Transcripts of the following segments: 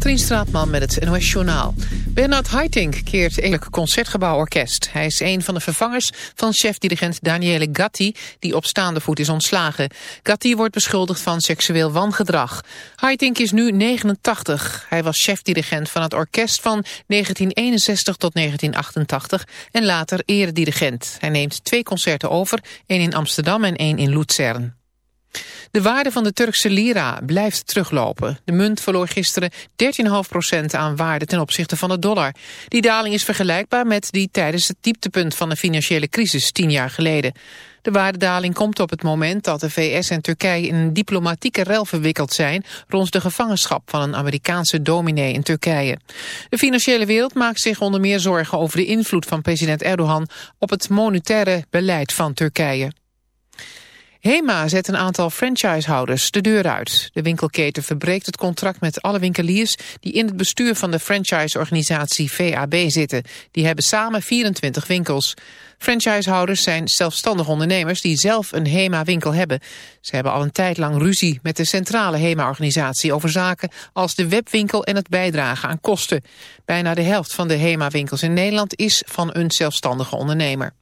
Katrien Straatman met het NOS Journaal. Bernard Haitink keert Eerlijk Concertgebouworkest. Hij is een van de vervangers van chef-dirigent Daniele Gatti... die op staande voet is ontslagen. Gatti wordt beschuldigd van seksueel wangedrag. Haitink is nu 89. Hij was chef-dirigent van het orkest van 1961 tot 1988... en later eredirigent. Hij neemt twee concerten over, één in Amsterdam en één in Luzern. De waarde van de Turkse lira blijft teruglopen. De munt verloor gisteren 13,5% aan waarde ten opzichte van de dollar. Die daling is vergelijkbaar met die tijdens het dieptepunt van de financiële crisis tien jaar geleden. De waardedaling komt op het moment dat de VS en Turkije in een diplomatieke rel verwikkeld zijn rond de gevangenschap van een Amerikaanse dominee in Turkije. De financiële wereld maakt zich onder meer zorgen over de invloed van president Erdogan op het monetaire beleid van Turkije. HEMA zet een aantal franchisehouders de deur uit. De winkelketen verbreekt het contract met alle winkeliers... die in het bestuur van de franchiseorganisatie VAB zitten. Die hebben samen 24 winkels. Franchisehouders zijn zelfstandige ondernemers die zelf een HEMA-winkel hebben. Ze hebben al een tijd lang ruzie met de centrale HEMA-organisatie... over zaken als de webwinkel en het bijdragen aan kosten. Bijna de helft van de HEMA-winkels in Nederland is van een zelfstandige ondernemer.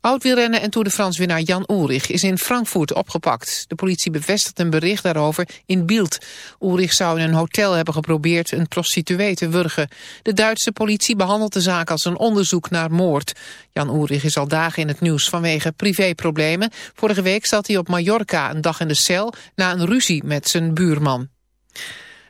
Oud-wielrenner en Tour de France-winnaar Jan Ulrich is in Frankfurt opgepakt. De politie bevestigt een bericht daarover in Bild. Ulrich zou in een hotel hebben geprobeerd een prostituee te wurgen. De Duitse politie behandelt de zaak als een onderzoek naar moord. Jan Ulrich is al dagen in het nieuws vanwege privéproblemen. Vorige week zat hij op Mallorca een dag in de cel na een ruzie met zijn buurman.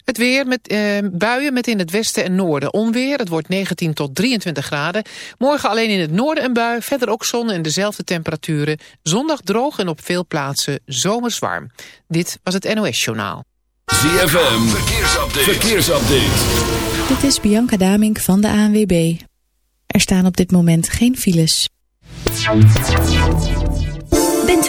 Het weer met eh, buien met in het westen en noorden onweer. Het wordt 19 tot 23 graden. Morgen alleen in het noorden een bui. Verder ook zon en dezelfde temperaturen. Zondag droog en op veel plaatsen zomers warm. Dit was het NOS Journaal. ZFM, verkeersupdate. verkeersupdate. Dit is Bianca Damink van de ANWB. Er staan op dit moment geen files.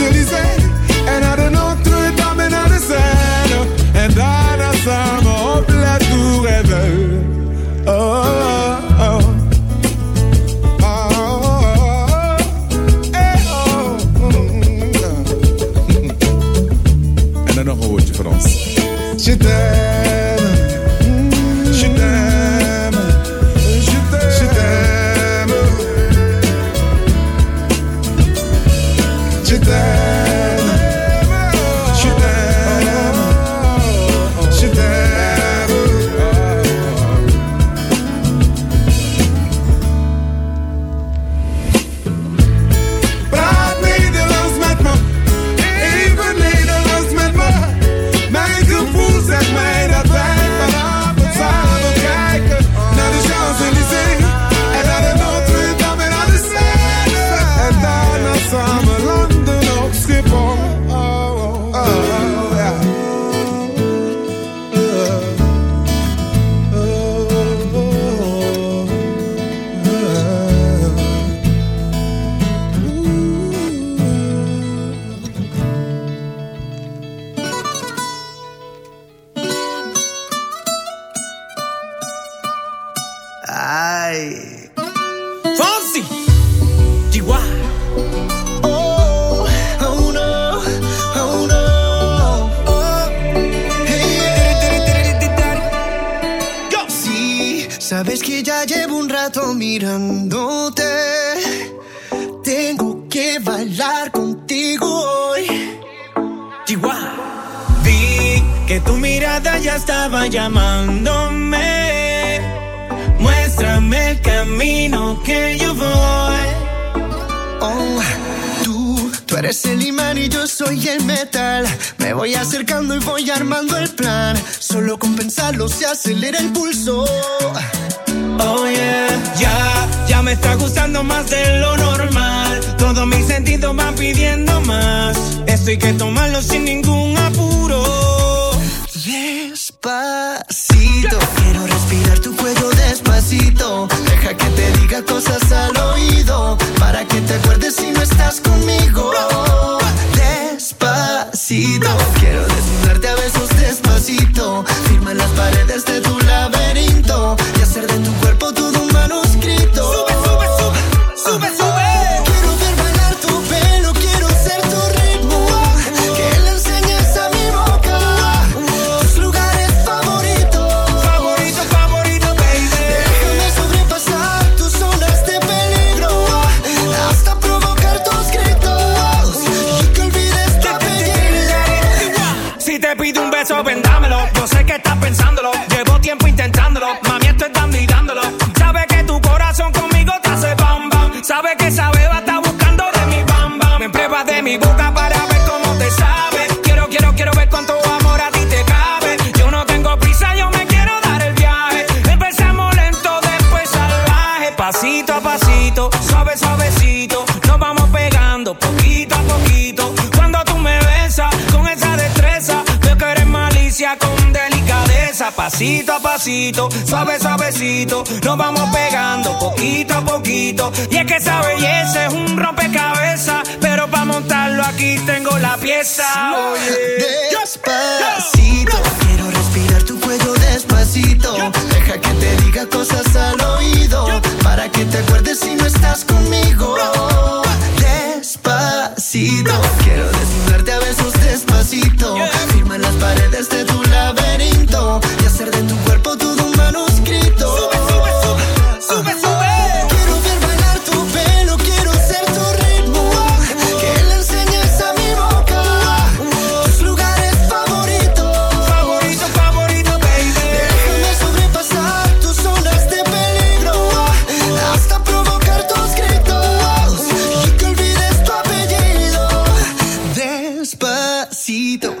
Champs-Élysées, en naar de Notre-Dame en naar de Seine, en. get que